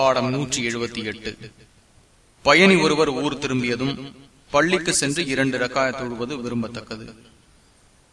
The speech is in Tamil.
பாடம் நூற்றி எழுபத்தி எட்டு. பயணி ஒருவர் ஊர் திரும்பியதும் பள்ளிக்கு சென்று இரண்டு ரக்காய தொழுவது விரும்பத்தக்கது.